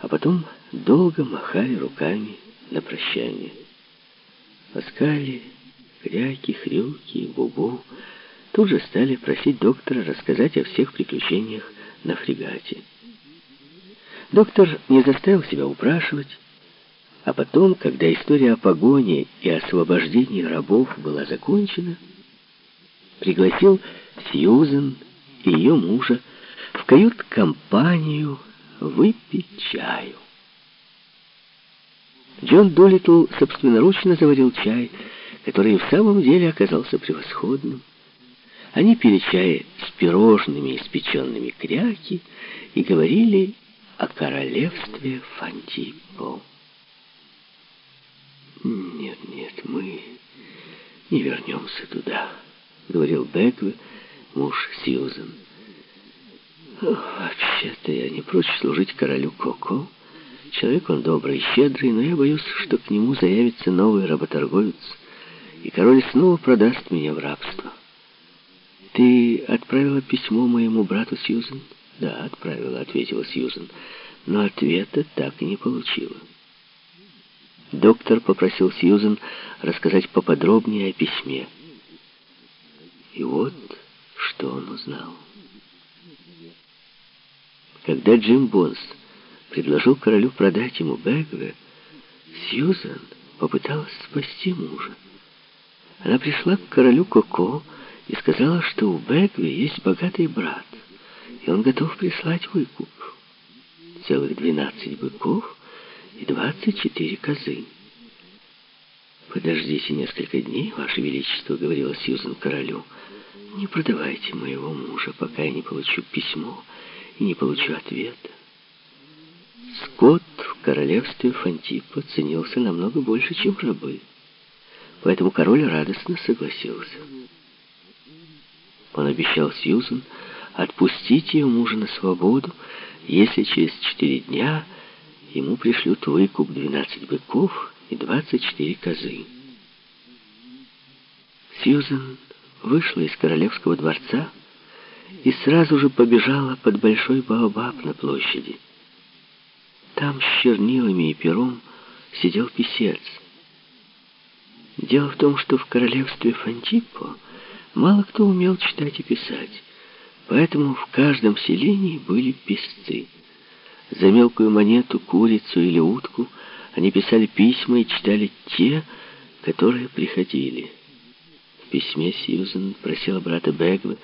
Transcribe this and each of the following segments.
а потом долго махали руками на прощание. Паскали, кряки, хрюки, бубу тут же стали просить доктора рассказать о всех приключениях на фрегате. Доктор не заставил себя упрашивать, а потом, когда история о погоне и освобождении рабов была закончена, пригласил Сьюзен и ее мужа в кают-компанию выпить чаю. Джон Долитл собственноручно заварил чай, который в самом деле оказался превосходным. Они пили чай с пирожными, испеченными кряки, и говорили о королевстве Фантипо. «Нет, нет, мы не вернемся туда», — говорил Бекве, муж Сьюзен. «Вообще-то я не прочь служить королю Коко. Человек он добрый, щедрый, но я боюсь, что к нему заявится новый работорговец, и король снова продаст меня в рабство». «Ты отправила письмо моему брату Сьюзен?» «Да, отправила», — ответила Сьюзен, но ответа так и не получила. Доктор попросил Сьюзен рассказать поподробнее о письме. И вот что он узнал. Когда Джим Бонс предложил королю продать ему Бэгве, Сьюзен попыталась спасти мужа. Она пришла к королю Коко и сказала, что у Бэгве есть богатый брат, и он готов прислать выкуп. Целых двенадцать быков и двадцать четыре козы. «Подождите несколько дней, Ваше Величество», — говорила Сьюзен королю. «Не продавайте моего мужа, пока я не получу письмо и не получу ответа». Скот в королевстве Фантипа ценился намного больше, чем рабы. Поэтому король радостно согласился. Он обещал Сьюзен отпустить ее мужа на свободу, если через четыре дня ему пришлют выкуп 12 быков и 24 козы. Сьюзен вышла из королевского дворца и сразу же побежала под большой баобаб на площади. Там с чернилами и пером сидел писец. Дело в том, что в королевстве Фантипо мало кто умел читать и писать, поэтому в каждом селении были писцы. За мелкую монету, курицу или утку они писали письма и читали те, которые приходили. В письме Сьюзен просила брата Бегвы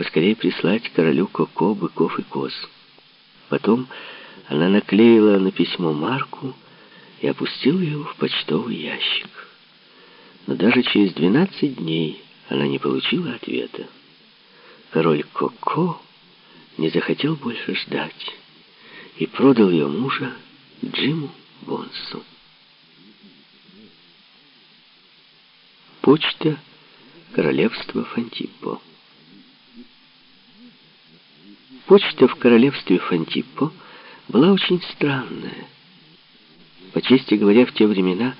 поскорее прислать королю Коко быков и коз. Потом она наклеила на письмо марку и опустила его в почтовый ящик. Но даже через 12 дней она не получила ответа. Король Коко не захотел больше ждать и продал ее мужа Джиму Бонсу. Почта королевства Фантиппо. Почта в королевстве Фантиппо была очень странная. По чести говоря, в те времена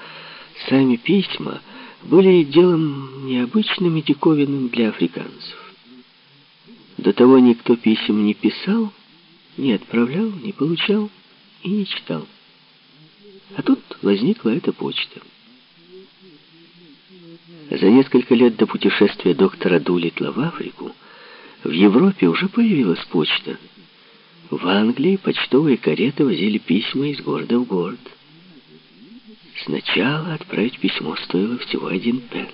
сами письма были делом необычным и диковинным для африканцев. До того никто писем не писал, не отправлял, не получал и не читал. А тут возникла эта почта. За несколько лет до путешествия доктора Дулитла в Африку в Европе уже появилась почта. В Англии почтовые кареты возили письма из города в город. Сначала отправить письмо стоило всего один пенс.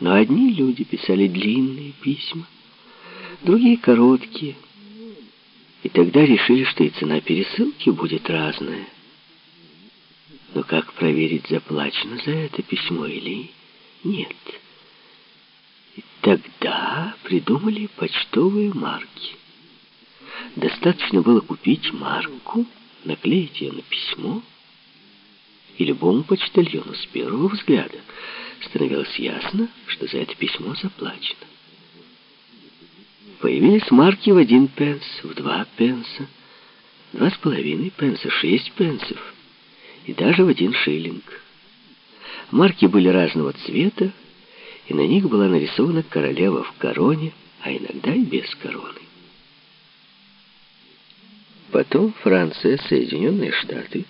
Но одни люди писали длинные письма, другие короткие. И тогда решили, что и цена пересылки будет разная. Но как проверить, заплачено за это письмо или нет? И тогда придумали почтовые марки. Достаточно было купить марку, наклеить ее на письмо, и любому почтальону с первого взгляда становилось ясно, что за это письмо заплачено. Появились марки в один пенс, в два пенса, два с половиной пенса, шесть пенсов и даже в один шиллинг. Марки были разного цвета, и на них была нарисована королева в короне, а иногда и без короны. Потом Франция, Соединенные Штаты